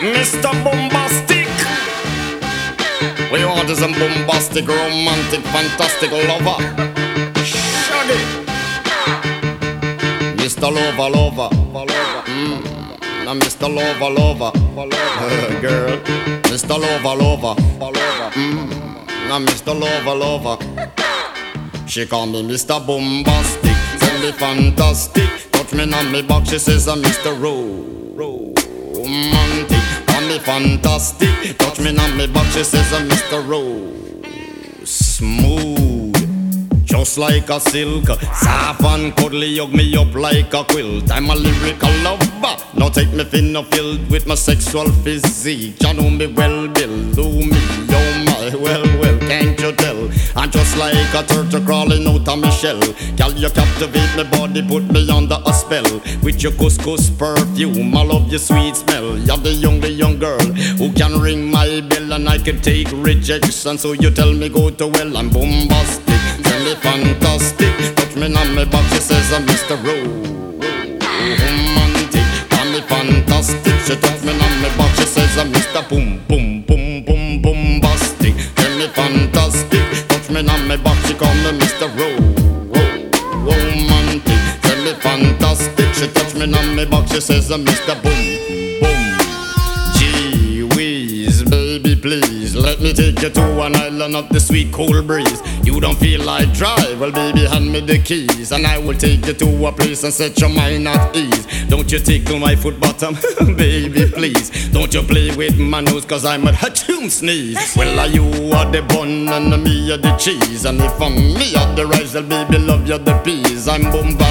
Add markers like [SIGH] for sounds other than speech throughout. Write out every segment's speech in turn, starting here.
Mr. Boombastic. We want a boombastic, romantic, fantastic lover. Shaggy. Mr. Lover, lover. Mm. Now Mr. Lover, lover. [LAUGHS] Girl. Mr. Lover, lover. Mm. Now Mr. Lover, lover. She call me Mr. Boombastic, tell me fantastic. Touch me on me back, she says I'm Mr. Ro. Romantic, call me fantastic. Touch me on me back, she says I'm Mr. Ro. Smooth. Just like a silk, soft and cuddly, hug me up like a quilt. I'm a lyrical lover. Now take me thin or filled with my sexual physique. You know me well, Bill. Do me, oh my, well, like a turtle crawling out of my shell. Girl, you captivate my body, put me under a spell. With your couscous perfume, I love your sweet smell. You're the young, the young girl who can ring my bell and I can take rejection. So you tell me go to well, I'm boombastic. Tell me fantastic. Touch me on my back, she says I'm Mr. Romantic. Call me fantastic. She touch me on my back, she says I'm Mr. Boom me fantastic. She touch me on my back, she says uh, I'm Mr. Boom Boom. Gee whiz, baby, please let me take you to an island of the sweet cool breeze. You don't feel like drive, well, baby, hand me the keys, and I will take you to a place and set your mind at ease. Don't you tickle my foot bottom, [LAUGHS] baby, please. Don't you play with my nose, cause I'm a hatchoon sneeze. Well, are you are the bun and me are the cheese, and if I'm me are the rice, well, baby, love you the peas. I'm boombastic,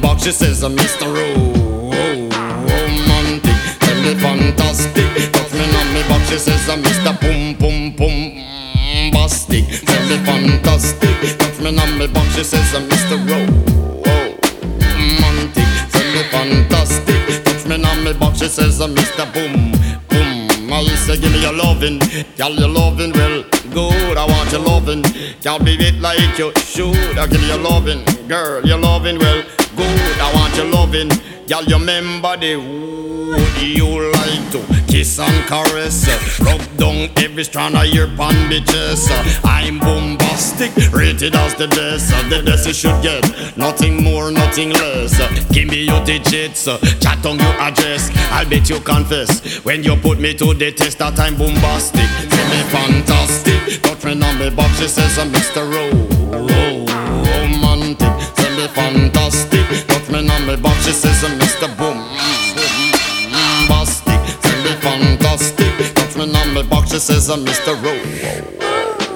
box, she says, I'm Mr. Ro- romantic. Oh, oh, tell me fantastic. Touch me on me back, she says I'm Mr. Pum Pum Pum Bastic. Tell me fantastic. Touch me on me back, she says I'm Mr. Romantic. Oh, tell me fantastic. Touch me on me back, she says I'm Mr. Boom Boom. I say give me your lovin', girl your lovin' well good. I want your lovin', girl be it like you should. I give you your lovin', girl your lovin' well good. I want your lovin', girl you remember the would you like to kiss and caress? Rub down every strand of your pan bitches. I'm boombastic, rated as the best. The best you should get, nothing more, nothing less. Give me your digits, chat on your address. I'll bet you confess when you put me to the test that I'm boombastic. Feel me fantastic. Touch me on me box, she says I'm Mr. Ro. Mr. Boom. Boombastic, me fantastic. Touch me on me box, she says I'm Mr. Ro.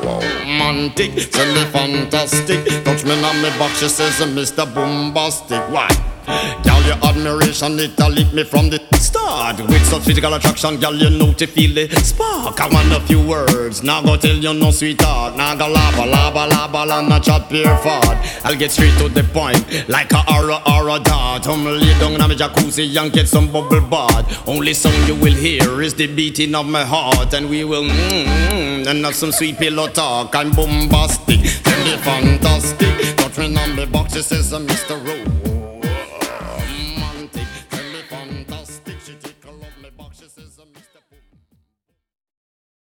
Romantic, me fantastic. Touch me on me box, she says I'm Mr. Boombastic. Why? Girl, admiration, it a lit me from the start. With such physical attraction, girl, you know to feel the spark. I want a few words, now go tell you no sweetheart. Now go lava, lava, lava, la, not chat pure fart. I'll get straight to the point, like a aura, aura dart. I'm lay down in my jacuzzi and get some bubble bath. Only sound you will hear is the beating of my heart. And we will mm, mm, and have some sweet pillow talk. I'm boombastic, me fantastic. Me on the box, she says I'm Mr. Rowe